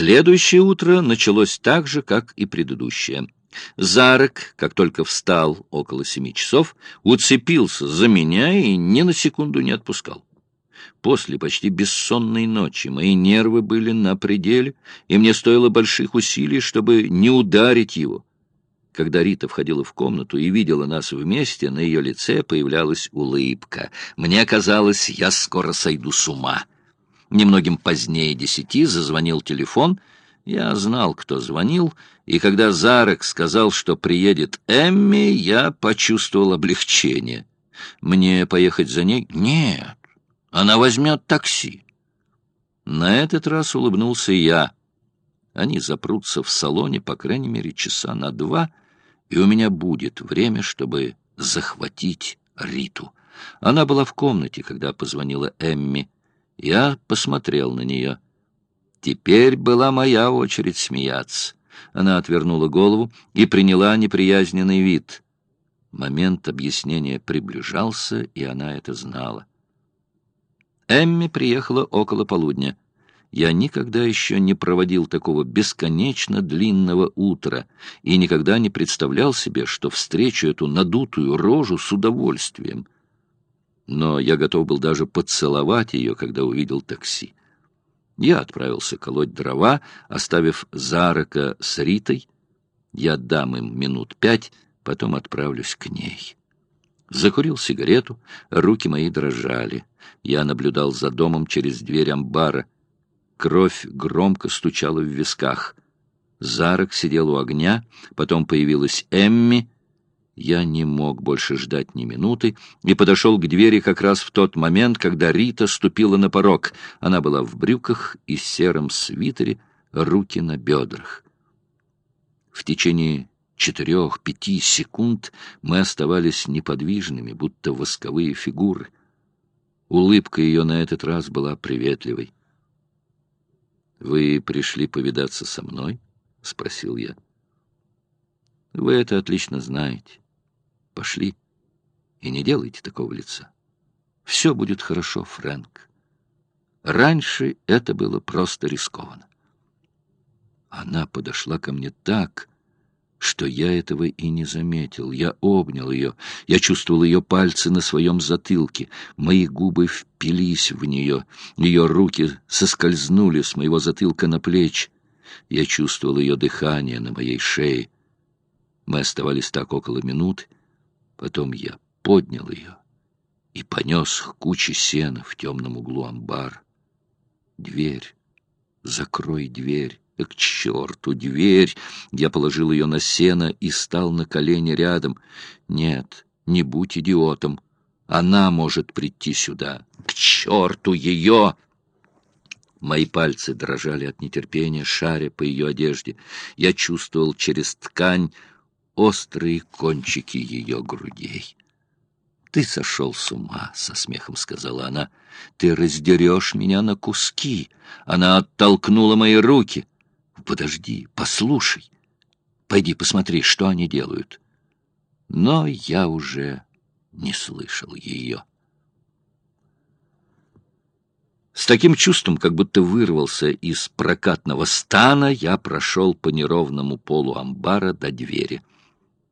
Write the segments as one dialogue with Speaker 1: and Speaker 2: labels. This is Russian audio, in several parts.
Speaker 1: Следующее утро началось так же, как и предыдущее. Зарок, как только встал около семи часов, уцепился за меня и ни на секунду не отпускал. После почти бессонной ночи мои нервы были на пределе, и мне стоило больших усилий, чтобы не ударить его. Когда Рита входила в комнату и видела нас вместе, на ее лице появлялась улыбка. Мне казалось, я скоро сойду с ума. Немногим позднее десяти зазвонил телефон. Я знал, кто звонил, и когда Зарек сказал, что приедет Эмми, я почувствовал облегчение. Мне поехать за ней? Нет, она возьмет такси. На этот раз улыбнулся я. Они запрутся в салоне, по крайней мере, часа на два, и у меня будет время, чтобы захватить Риту. Она была в комнате, когда позвонила Эмми. Я посмотрел на нее. Теперь была моя очередь смеяться. Она отвернула голову и приняла неприязненный вид. Момент объяснения приближался, и она это знала. Эмми приехала около полудня. Я никогда еще не проводил такого бесконечно длинного утра и никогда не представлял себе, что встречу эту надутую рожу с удовольствием — но я готов был даже поцеловать ее, когда увидел такси. Я отправился колоть дрова, оставив Зарака с Ритой. Я дам им минут пять, потом отправлюсь к ней. Закурил сигарету, руки мои дрожали. Я наблюдал за домом через дверь амбара. Кровь громко стучала в висках. Зарок сидел у огня, потом появилась Эмми — я не мог больше ждать ни минуты и подошел к двери как раз в тот момент, когда Рита ступила на порог. Она была в брюках и сером свитере, руки на бедрах. В течение четырех-пяти секунд мы оставались неподвижными, будто восковые фигуры. Улыбка ее на этот раз была приветливой. «Вы пришли повидаться со мной?» — спросил я. «Вы это отлично знаете. Пошли. И не делайте такого лица. Все будет хорошо, Фрэнк. Раньше это было просто рискованно. Она подошла ко мне так, что я этого и не заметил. Я обнял ее, я чувствовал ее пальцы на своем затылке, мои губы впились в нее, ее руки соскользнули с моего затылка на плечи. Я чувствовал ее дыхание на моей шее. Мы оставались так около минуты, Потом я поднял ее и понес к куче сена в темном углу амбар. Дверь, закрой дверь, э, к черту дверь! Я положил ее на сено и стал на колени рядом. Нет, не будь идиотом. Она может прийти сюда. К черту ее! Мои пальцы дрожали от нетерпения, шаря по ее одежде. Я чувствовал через ткань острые кончики ее грудей. «Ты сошел с ума», — со смехом сказала она. «Ты раздерешь меня на куски». Она оттолкнула мои руки. «Подожди, послушай. Пойди посмотри, что они делают». Но я уже не слышал ее. С таким чувством, как будто вырвался из прокатного стана, я прошел по неровному полу амбара до двери.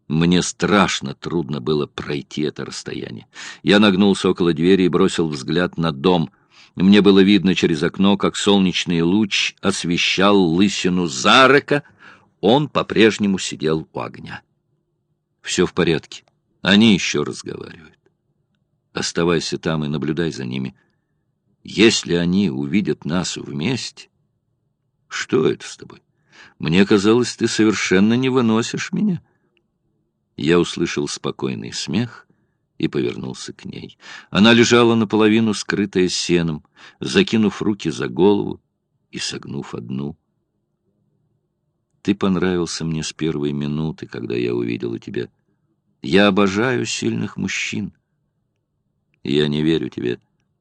Speaker 1: Мне страшно трудно было пройти это расстояние. Я нагнулся около двери и бросил взгляд на дом. Мне было видно через окно, как солнечный луч освещал лысину Зарака. Он по-прежнему сидел у огня. Все в порядке. Они еще разговаривают. Оставайся там и наблюдай за ними. Если они увидят нас вместе... Что это с тобой? Мне казалось, ты совершенно не выносишь меня. Я услышал спокойный смех и повернулся к ней. Она лежала наполовину, скрытая сеном, закинув руки за голову и согнув одну. Ты понравился мне с первой минуты, когда я увидела тебя. Я обожаю сильных мужчин. Я не верю тебе.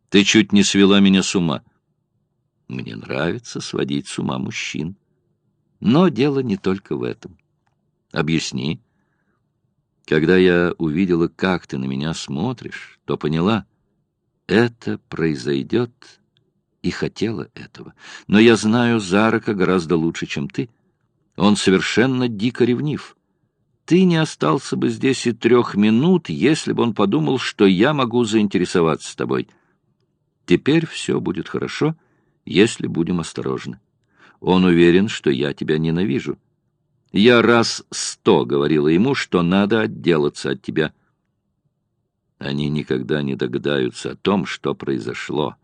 Speaker 1: Ты чуть не свела меня с ума. Мне нравится сводить с ума мужчин. Но дело не только в этом. Объясни. Когда я увидела, как ты на меня смотришь, то поняла, это произойдет и хотела этого. Но я знаю Зарака гораздо лучше, чем ты. Он совершенно дико ревнив. Ты не остался бы здесь и трех минут, если бы он подумал, что я могу заинтересоваться тобой. Теперь все будет хорошо, если будем осторожны. Он уверен, что я тебя ненавижу. Я раз сто говорила ему, что надо отделаться от тебя. Они никогда не догадаются о том, что произошло.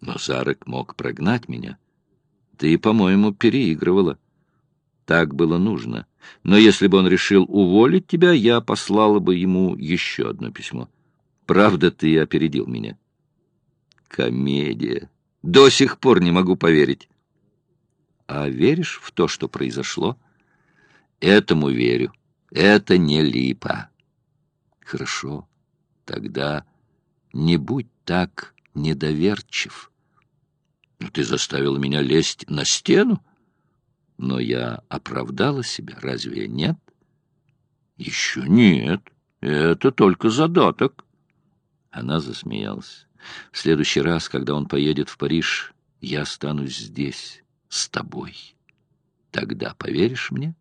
Speaker 1: Но Зарек мог прогнать меня. Ты, по-моему, переигрывала. Так было нужно. Но если бы он решил уволить тебя, я послала бы ему еще одно письмо. Правда, ты опередил меня. Комедия. До сих пор не могу поверить. А веришь в то, что произошло? Этому верю. Это не липа. Хорошо. Тогда не будь так недоверчив. Но ты заставил меня лезть на стену? Но я оправдала себя, разве нет? Еще нет. Это только задаток. Она засмеялась. В следующий раз, когда он поедет в Париж, я останусь здесь, с тобой. Тогда поверишь мне?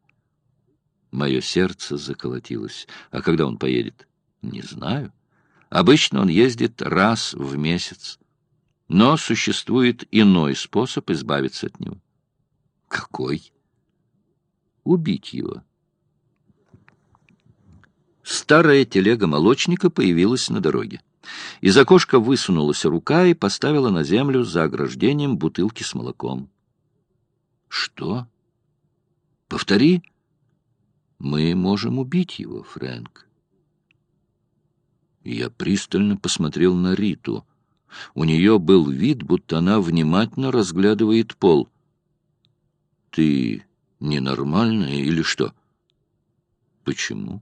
Speaker 1: Мое сердце заколотилось. А когда он поедет? Не знаю. Обычно он ездит раз в месяц. Но существует иной способ избавиться от него. Какой? Убить его. Старая телега молочника появилась на дороге. Из окошка высунулась рука и поставила на землю за ограждением бутылки с молоком. «Что? Повтори. Мы можем убить его, Фрэнк». Я пристально посмотрел на Риту. У нее был вид, будто она внимательно разглядывает пол. «Ты ненормальная или что?» «Почему?»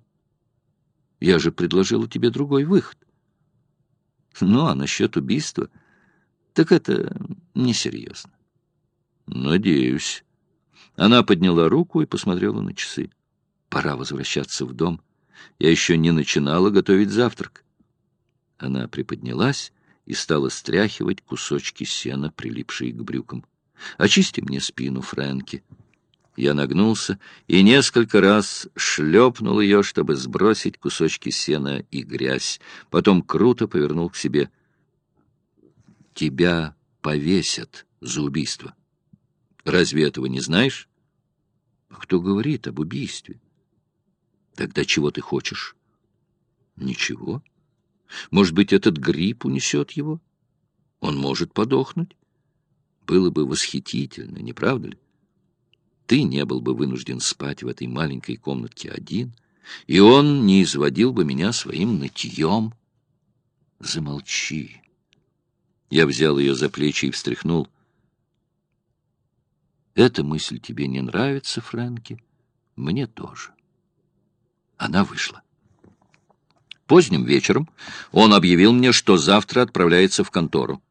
Speaker 1: «Я же предложила тебе другой выход». Ну, а насчет убийства, так это несерьезно. Надеюсь. Она подняла руку и посмотрела на часы. Пора возвращаться в дом. Я еще не начинала готовить завтрак. Она приподнялась и стала стряхивать кусочки сена, прилипшие к брюкам. «Очисти мне спину, Фрэнки». Я нагнулся и несколько раз шлепнул ее, чтобы сбросить кусочки сена и грязь. Потом круто повернул к себе. «Тебя повесят за убийство. Разве этого не знаешь?» «А «Кто говорит об убийстве?» «Тогда чего ты хочешь?» «Ничего. Может быть, этот грипп унесет его? Он может подохнуть. Было бы восхитительно, не правда ли?» ты не был бы вынужден спать в этой маленькой комнатке один, и он не изводил бы меня своим нытьем. Замолчи. Я взял ее за плечи и встряхнул. Эта мысль тебе не нравится, Фрэнки? Мне тоже. Она вышла. Поздним вечером он объявил мне, что завтра отправляется в контору.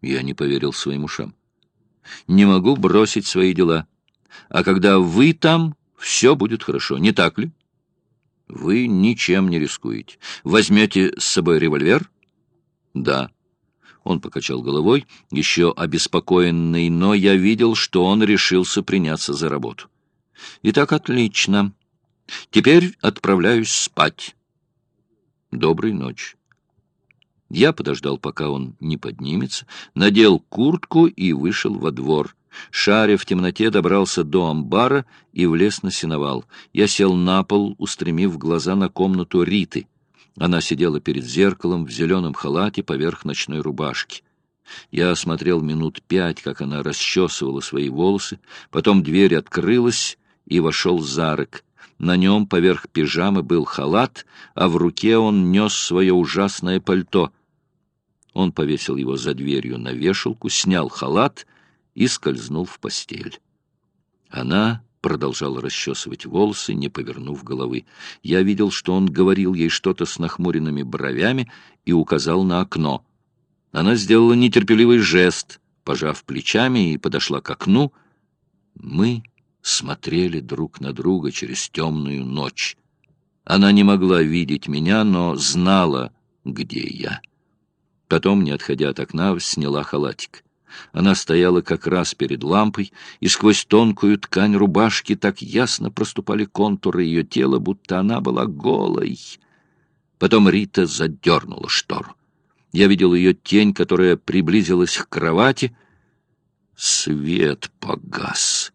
Speaker 1: Я не поверил своим ушам. Не могу бросить свои дела. А когда вы там, все будет хорошо, не так ли? Вы ничем не рискуете. Возьмете с собой револьвер? Да. Он покачал головой, еще обеспокоенный, но я видел, что он решился приняться за работу. Итак, отлично. Теперь отправляюсь спать. Доброй ночи. Я подождал, пока он не поднимется, надел куртку и вышел во двор. Шаря в темноте добрался до амбара и влез на сеновал. Я сел на пол, устремив глаза на комнату Риты. Она сидела перед зеркалом в зеленом халате поверх ночной рубашки. Я осмотрел минут пять, как она расчесывала свои волосы, потом дверь открылась, и вошел Зарек. На нем поверх пижамы был халат, а в руке он нес свое ужасное пальто. Он повесил его за дверью на вешалку, снял халат — и скользнул в постель. Она продолжала расчесывать волосы, не повернув головы. Я видел, что он говорил ей что-то с нахмуренными бровями и указал на окно. Она сделала нетерпеливый жест, пожав плечами, и подошла к окну. Мы смотрели друг на друга через темную ночь. Она не могла видеть меня, но знала, где я. Потом, не отходя от окна, сняла халатик. Она стояла как раз перед лампой, и сквозь тонкую ткань рубашки так ясно проступали контуры ее тела, будто она была голой. Потом Рита задернула штору. Я видел ее тень, которая приблизилась к кровати. Свет погас.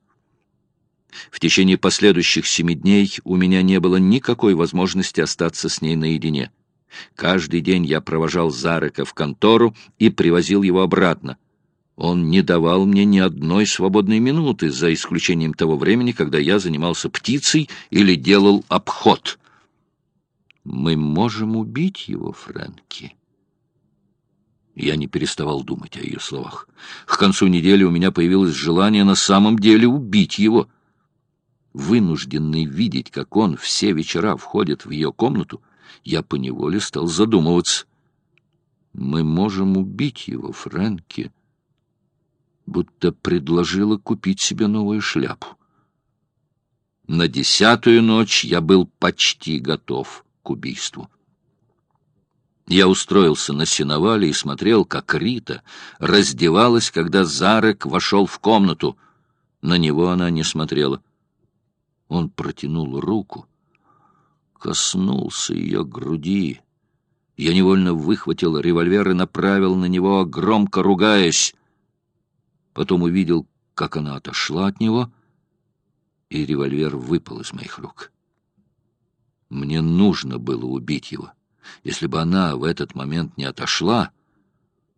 Speaker 1: В течение последующих семи дней у меня не было никакой возможности остаться с ней наедине. Каждый день я провожал Зарека в контору и привозил его обратно. Он не давал мне ни одной свободной минуты, за исключением того времени, когда я занимался птицей или делал обход. Мы можем убить его, Фрэнки. Я не переставал думать о ее словах. К концу недели у меня появилось желание на самом деле убить его. Вынужденный видеть, как он все вечера входит в ее комнату, я поневоле стал задумываться. Мы можем убить его, Фрэнки будто предложила купить себе новую шляпу. На десятую ночь я был почти готов к убийству. Я устроился на сеновале и смотрел, как Рита раздевалась, когда Зарек вошел в комнату. На него она не смотрела. Он протянул руку, коснулся ее груди. Я невольно выхватил револьвер и направил на него, громко ругаясь потом увидел, как она отошла от него, и револьвер выпал из моих рук. Мне нужно было убить его. Если бы она в этот момент не отошла,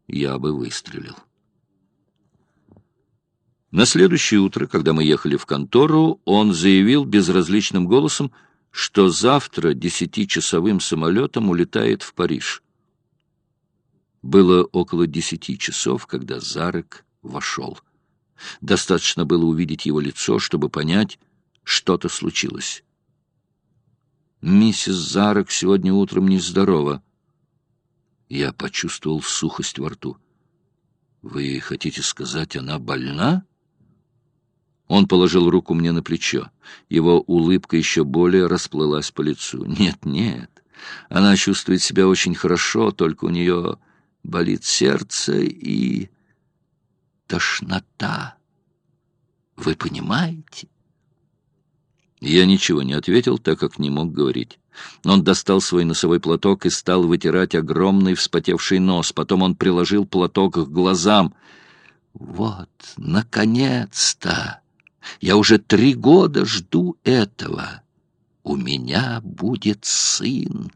Speaker 1: я бы выстрелил. На следующее утро, когда мы ехали в контору, он заявил безразличным голосом, что завтра десятичасовым самолетом улетает в Париж. Было около десяти часов, когда Зарек вошел. Достаточно было увидеть его лицо, чтобы понять, что-то случилось. «Миссис Зарок сегодня утром нездорова». Я почувствовал сухость во рту. «Вы хотите сказать, она больна?» Он положил руку мне на плечо. Его улыбка еще более расплылась по лицу. «Нет, нет, она чувствует себя очень хорошо, только у нее болит сердце и...» тошнота. Вы понимаете? Я ничего не ответил, так как не мог говорить. Он достал свой носовой платок и стал вытирать огромный вспотевший нос. Потом он приложил платок к глазам. «Вот, наконец-то! Я уже три года жду этого. У меня будет сын!»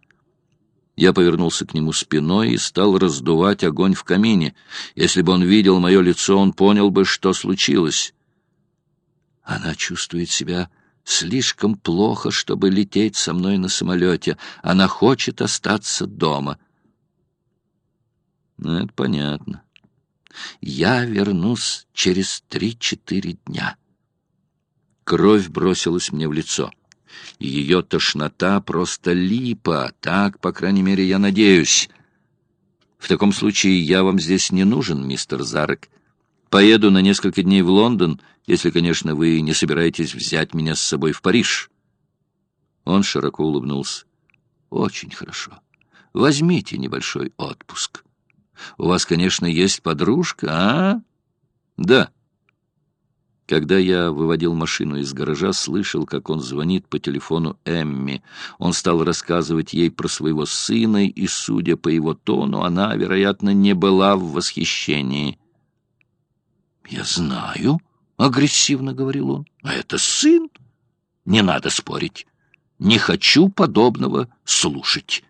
Speaker 1: Я повернулся к нему спиной и стал раздувать огонь в камине. Если бы он видел мое лицо, он понял бы, что случилось. Она чувствует себя слишком плохо, чтобы лететь со мной на самолете. Она хочет остаться дома. Ну, это понятно. Я вернусь через три-четыре дня. Кровь бросилась мне в лицо и ее тошнота просто липа, так, по крайней мере, я надеюсь. В таком случае я вам здесь не нужен, мистер Зарек. Поеду на несколько дней в Лондон, если, конечно, вы не собираетесь взять меня с собой в Париж. Он широко улыбнулся. Очень хорошо. Возьмите небольшой отпуск. У вас, конечно, есть подружка, а? Да. Когда я выводил машину из гаража, слышал, как он звонит по телефону Эмми. Он стал рассказывать ей про своего сына, и, судя по его тону, она, вероятно, не была в восхищении. «Я знаю», — агрессивно говорил он, — «а это сын. Не надо спорить. Не хочу подобного слушать».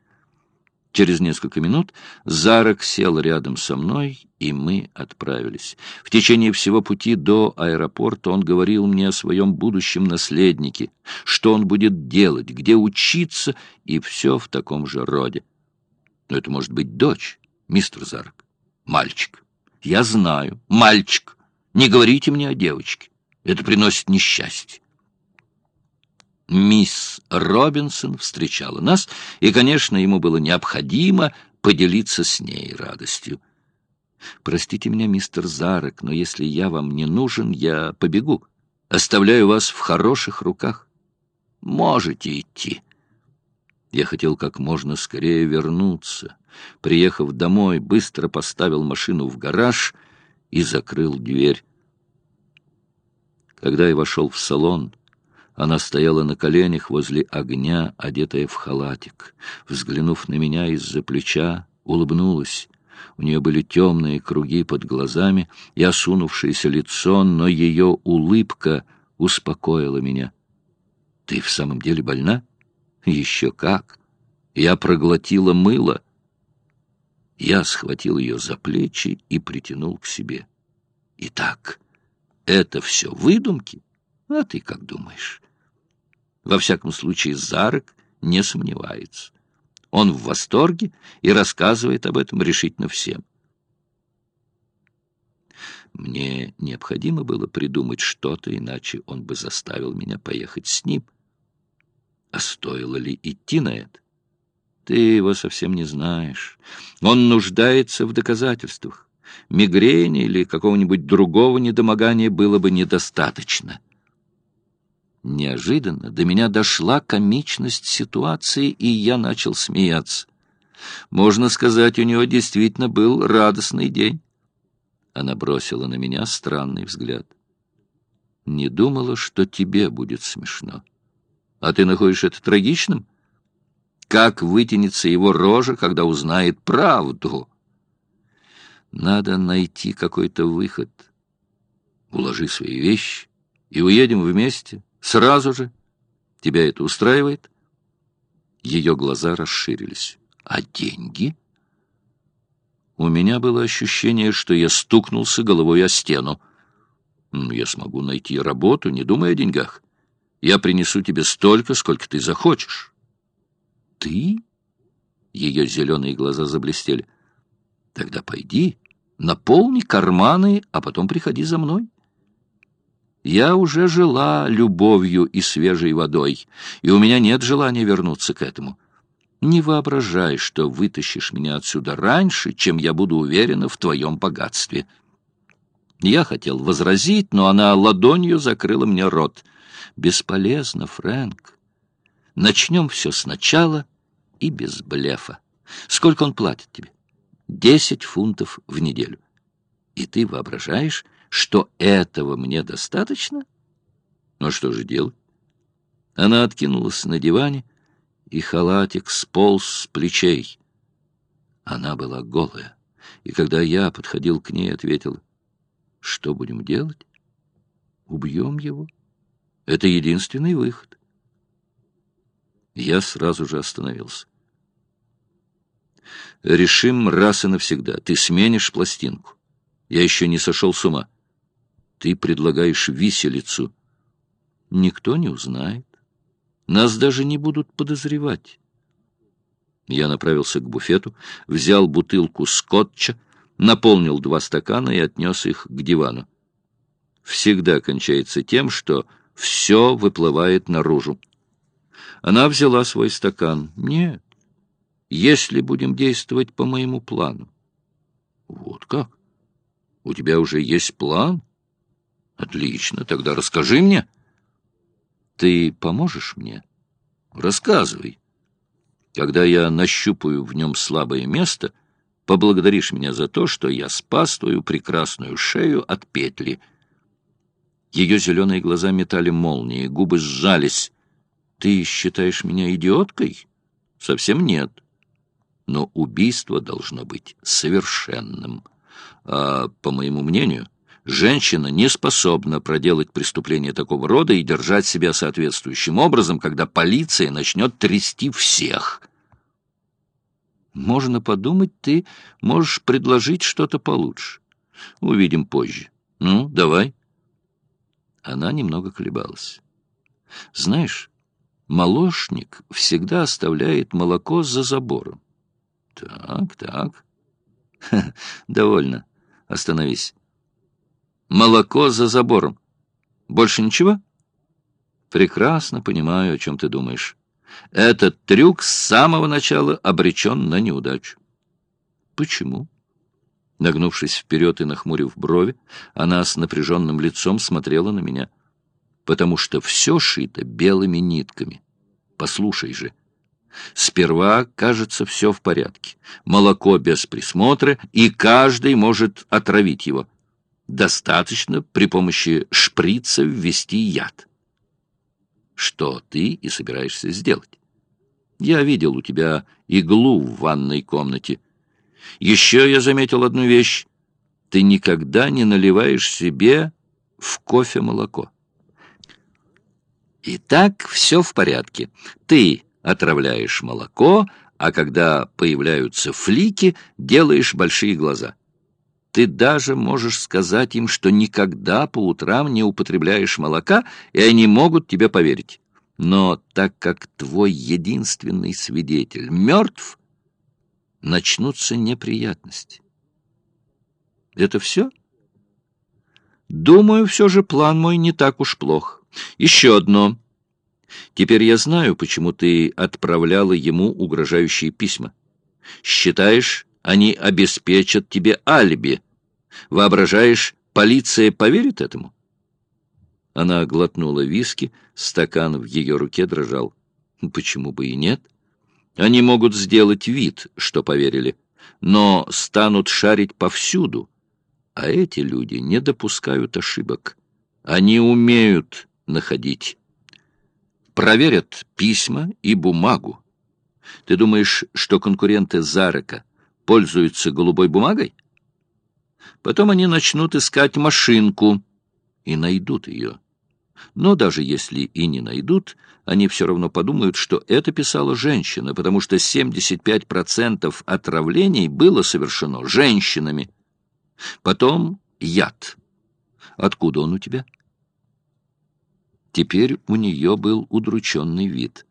Speaker 1: Через несколько минут Зарок сел рядом со мной, и мы отправились. В течение всего пути до аэропорта он говорил мне о своем будущем наследнике, что он будет делать, где учиться, и все в таком же роде. Но это может быть дочь, мистер Зарок, мальчик. Я знаю, мальчик. Не говорите мне о девочке. Это приносит несчастье. Мисс Робинсон встречала нас, и, конечно, ему было необходимо поделиться с ней радостью. «Простите меня, мистер Зарек, но если я вам не нужен, я побегу. Оставляю вас в хороших руках. Можете идти». Я хотел как можно скорее вернуться, Приехав домой, быстро поставил машину в гараж и закрыл дверь. Когда я вошел в салон, она стояла на коленях возле огня, одетая в халатик. Взглянув на меня из-за плеча, улыбнулась. У нее были темные круги под глазами и осунувшееся лицо, но ее улыбка успокоила меня. «Ты в самом деле больна?» «Еще как! Я проглотила мыло!» Я схватил ее за плечи и притянул к себе. «Итак, это все выдумки? А ты как думаешь?» Во всяком случае, Зарок не сомневается. Он в восторге и рассказывает об этом решительно всем. Мне необходимо было придумать что-то, иначе он бы заставил меня поехать с ним. А стоило ли идти на это? Ты его совсем не знаешь. Он нуждается в доказательствах. Мигрени или какого-нибудь другого недомогания было бы недостаточно. Неожиданно до меня дошла комичность ситуации, и я начал смеяться. Можно сказать, у него действительно был радостный день. Она бросила на меня странный взгляд. Не думала, что тебе будет смешно. А ты находишь это трагичным? Как вытянется его рожа, когда узнает правду? Надо найти какой-то выход. Уложи свои вещи и уедем вместе. Сразу же? Тебя это устраивает? Ее глаза расширились. А деньги? У меня было ощущение, что я стукнулся головой о стену. Я смогу найти работу, не думая о деньгах. Я принесу тебе столько, сколько ты захочешь. Ты? Ее зеленые глаза заблестели. Тогда пойди, наполни карманы, а потом приходи за мной. Я уже жила любовью и свежей водой, и у меня нет желания вернуться к этому. Не воображай, что вытащишь меня отсюда раньше, чем я буду уверена в твоем богатстве. Я хотел возразить, но она ладонью закрыла мне рот. Бесполезно, Фрэнк. Начнем все сначала и без блефа. Сколько он платит тебе? Десять фунтов в неделю. И ты воображаешь, что этого мне достаточно? Ну что же делать? Она откинулась на диване, и халатик сполз с плечей. Она была голая, и когда я подходил к ней, ответил, что будем делать? Убьем его. Это единственный выход. Я сразу же остановился. Решим раз и навсегда. Ты сменишь пластинку. Я еще не сошел с ума. Ты предлагаешь виселицу. Никто не узнает. Нас даже не будут подозревать. Я направился к буфету, взял бутылку скотча, наполнил два стакана и отнес их к дивану. Всегда кончается тем, что все выплывает наружу. Она взяла свой стакан. Нет, если будем действовать по моему плану. Вот как? У тебя уже есть план? Отлично, тогда расскажи мне. Ты поможешь мне? Рассказывай. Когда я нащупаю в нем слабое место, поблагодаришь меня за то, что я спас твою прекрасную шею от петли. Ее зеленые глаза метали молнии, губы сжались. Ты считаешь меня идиоткой? Совсем нет. Но убийство должно быть совершенным. А, по моему мнению, Женщина не способна проделать преступление такого рода и держать себя соответствующим образом, когда полиция начнет трясти всех. Можно подумать, ты можешь предложить что-то получше. Увидим позже. Ну, давай. Она немного колебалась. Знаешь, молочник всегда оставляет молоко за забором. Так, так. Ха, довольно. Остановись. Молоко за забором. Больше ничего? Прекрасно понимаю, о чем ты думаешь. Этот трюк с самого начала обречен на неудачу. Почему? Нагнувшись вперед и нахмурив брови, она с напряженным лицом смотрела на меня. Потому что все шито белыми нитками. Послушай же, Сперва, кажется, все в порядке. Молоко без присмотра, и каждый может отравить его. Достаточно при помощи шприца ввести яд. Что ты и собираешься сделать? Я видел у тебя иглу в ванной комнате. Еще я заметил одну вещь. Ты никогда не наливаешь себе в кофе молоко. Итак, все в порядке. Ты отравляешь молоко, а когда появляются флики, делаешь большие глаза. Ты даже можешь сказать им, что никогда по утрам не употребляешь молока, и они могут тебе поверить. Но так как твой единственный свидетель мертв, начнутся неприятности. Это все? Думаю, все же план мой не так уж плох. Еще одно. Теперь я знаю, почему ты отправляла ему угрожающие письма. Считаешь, они обеспечат тебе алиби. Воображаешь, полиция поверит этому? Она глотнула виски, стакан в ее руке дрожал. Почему бы и нет? Они могут сделать вид, что поверили, но станут шарить повсюду. А эти люди не допускают ошибок. Они умеют находить. Проверят письма и бумагу. Ты думаешь, что конкуренты Зарака пользуются голубой бумагой? Потом они начнут искать машинку и найдут ее. Но даже если и не найдут, они все равно подумают, что это писала женщина, потому что 75% отравлений было совершено женщинами. Потом яд. Откуда он у тебя? Теперь у нее был удрученный вид.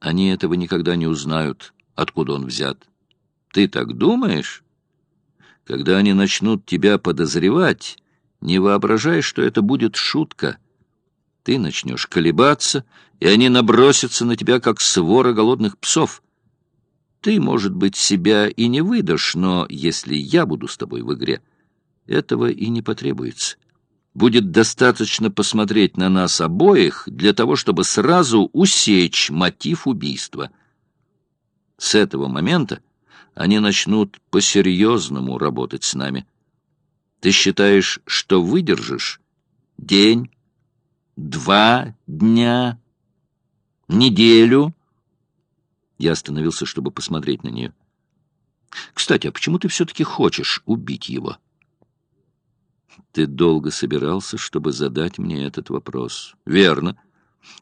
Speaker 1: Они этого никогда не узнают, откуда он взят. Ты так думаешь? Когда они начнут тебя подозревать, не воображай, что это будет шутка. Ты начнешь колебаться, и они набросятся на тебя, как свора голодных псов. Ты, может быть, себя и не выдашь, но если я буду с тобой в игре, этого и не потребуется будет достаточно посмотреть на нас обоих для того, чтобы сразу усечь мотив убийства. С этого момента они начнут по-серьезному работать с нами. Ты считаешь, что выдержишь день, два дня, неделю? Я остановился, чтобы посмотреть на нее. Кстати, а почему ты все-таки хочешь убить его?» Ты долго собирался, чтобы задать мне этот вопрос. Верно.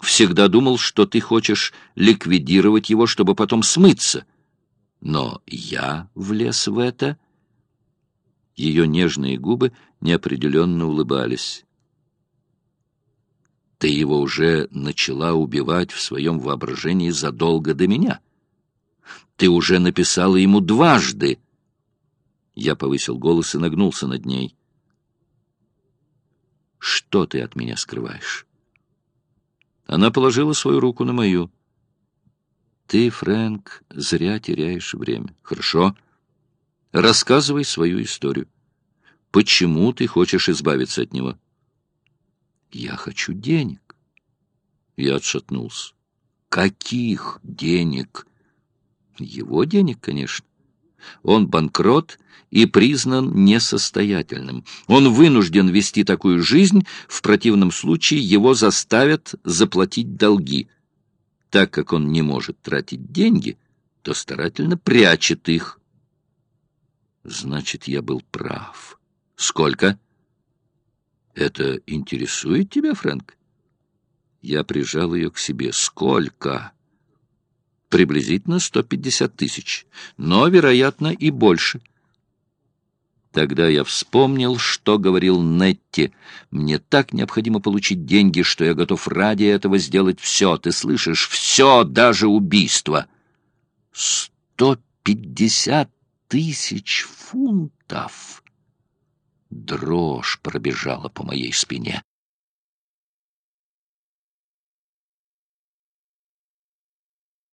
Speaker 1: Всегда думал, что ты хочешь ликвидировать его, чтобы потом смыться. Но я влез в это. Ее нежные губы неопределенно улыбались. Ты его уже начала убивать в своем воображении задолго до меня. Ты уже написала ему дважды. Я повысил голос и нагнулся над ней. Что ты от меня скрываешь?» Она положила свою руку на мою. «Ты, Фрэнк, зря теряешь время. Хорошо. Рассказывай свою историю. Почему ты хочешь избавиться от него?» «Я хочу денег». Я отшатнулся. «Каких денег?» «Его денег, конечно. Он банкрот и признан несостоятельным. Он вынужден вести такую жизнь, в противном случае его заставят заплатить долги. Так как он не может тратить деньги, то старательно прячет их. Значит, я был прав. Сколько? Это интересует тебя, Фрэнк? Я прижал ее к себе. Сколько? приблизительно 150 тысяч, но, вероятно, и больше. Тогда я вспомнил, что говорил Нетти. Мне так необходимо получить деньги, что я готов ради этого сделать все. Ты слышишь? Все, даже убийство. Сто пятьдесят тысяч фунтов! Дрожь пробежала по моей спине.